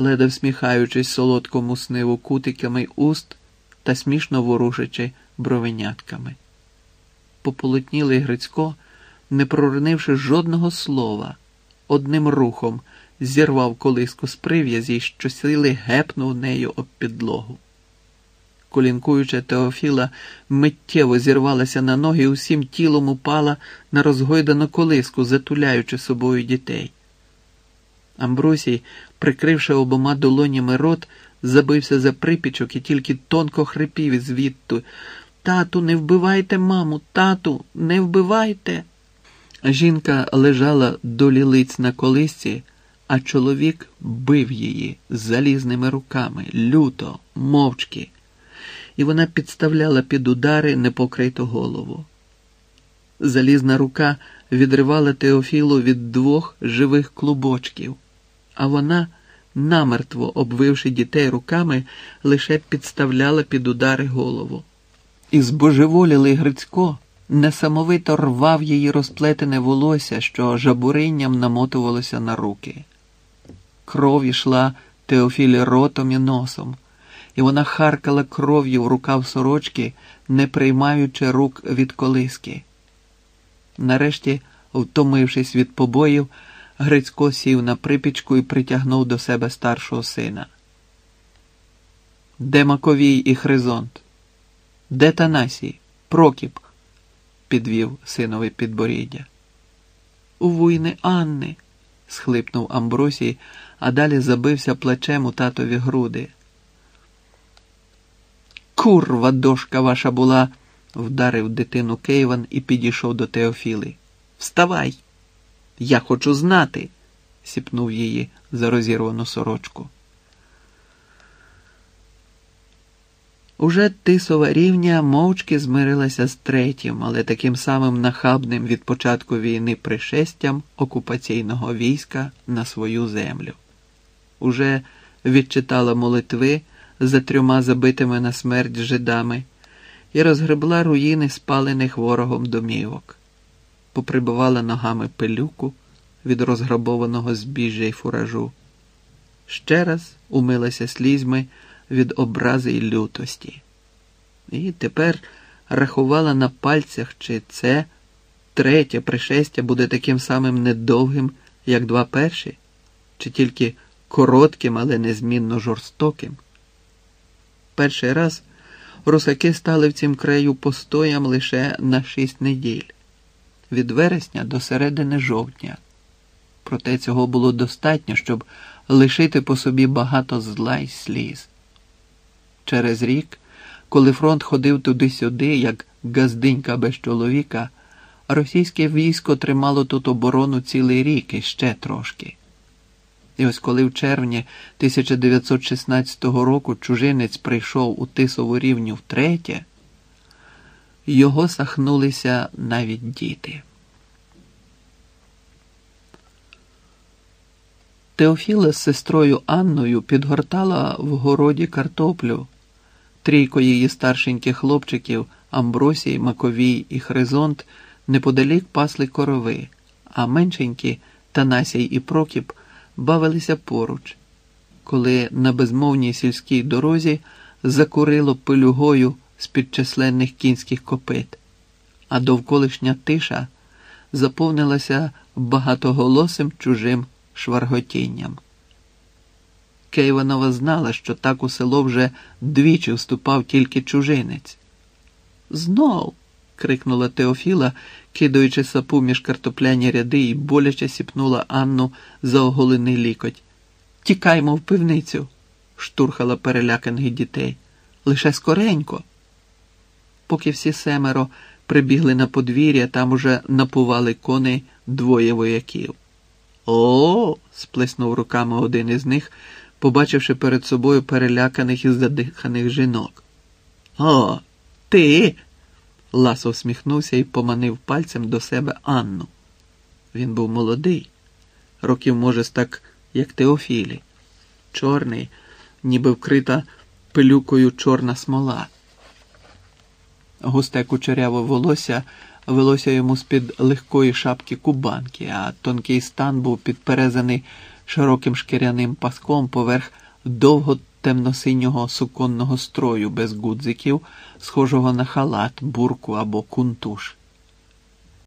ледо всміхаючись солодкому сниву кутиками уст та смішно ворушачи бровенятками. Пополотнілий Грицько, не проронивши жодного слова, одним рухом зірвав колиску з прив'язі й щосили гепнув нею об підлогу. Колінкуюча Теофіла миттєво зірвалася на ноги і усім тілом упала на розгойдану колиску, затуляючи собою дітей. Амбросій, прикривши обома долонями рот, забився за припічок і тільки тонко хрипів звідти. Тату, не вбивайте, маму, тату, не вбивайте. Жінка лежала до лілиць на колисці, а чоловік бив її залізними руками, люто, мовчки, і вона підставляла під удари непокриту голову. Залізна рука відривала Теофілу від двох живих клубочків, а вона, намертво обвивши дітей руками, лише підставляла під удари голову. І збожеволілий Грицько несамовито рвав її розплетене волосся, що жабуринням намотувалося на руки. Кров ішла Теофілі ротом і носом, і вона харкала кров'ю в рукав сорочки, не приймаючи рук від колиски. Нарешті, втомившись від побоїв, Грицько сів на припічку і притягнув до себе старшого сина. Де Маковій і Хризонт? Де Танасій? Прокіп? підвів синове підборіддя. У вуйни Анни, схлипнув Амбросій, а далі забився плечем у татові груди. Курва дошка ваша була, вдарив дитину Кейван і підійшов до Теофіли. Вставай! Я хочу знати, сіпнув її за розірвану сорочку. Уже Тисова Рівня мовчки змирилася з третім, але таким самим нахабним від початку війни пришестям окупаційного війська на свою землю. Уже відчитала молитви за трьома забитими на смерть жидами і розгребла руїни спалених ворогом домівок, поприбивала ногами пилюку від розграбованого збіжжя й фуражу. Ще раз умилася слізьми від образи й лютості. І тепер рахувала на пальцях, чи це третє пришестя буде таким самим недовгим, як два перші, чи тільки коротким, але незмінно жорстоким. Перший раз русаки стали в цім краю постоям лише на шість неділь, від вересня до середини жовтня. Проте цього було достатньо, щоб лишити по собі багато зла й сліз. Через рік, коли фронт ходив туди-сюди, як газдинька без чоловіка, російське військо тримало тут оборону цілий рік і ще трошки. І ось коли в червні 1916 року чужинець прийшов у Тисову рівню втретє, його сахнулися навіть діти. Теофіла з сестрою Анною підгортала в городі картоплю. Трійко її старшеньких хлопчиків Амбросій, Маковій і Хризонт неподалік пасли корови, а меншенькі Танасій і Прокіп бавилися поруч, коли на безмовній сільській дорозі закурило пилюгою з під численних кінських копит, а довколишня тиша заповнилася багатоголосим чужим шварготінням. Кейванова знала, що так у село вже двічі вступав тільки чужинець. Знов. Крикнула Теофіла, кидаючи сапу між картопляні ряди і боляче сіпнула Анну за оголений лікоть. Тікаймо в пивницю, штурхала переляканих дітей. Лише скоренько. Поки всі семеро прибігли на подвір'я, там уже напували коней двоє вояків. О, сплеснув руками один із них, побачивши перед собою переляканих і задиханих жінок. О, ти. Ласо всміхнувся і поманив пальцем до себе Анну. Він був молодий, років, може, так, як Теофілі, чорний, ніби вкрита пилюкою чорна смола. Густе кучеряве волосся велося йому з-під легкої шапки кубанки, а тонкий стан був підперезаний широким шкіряним паском поверх довго темно-синього суконного строю без гудзиків, схожого на халат, бурку або кунтуш.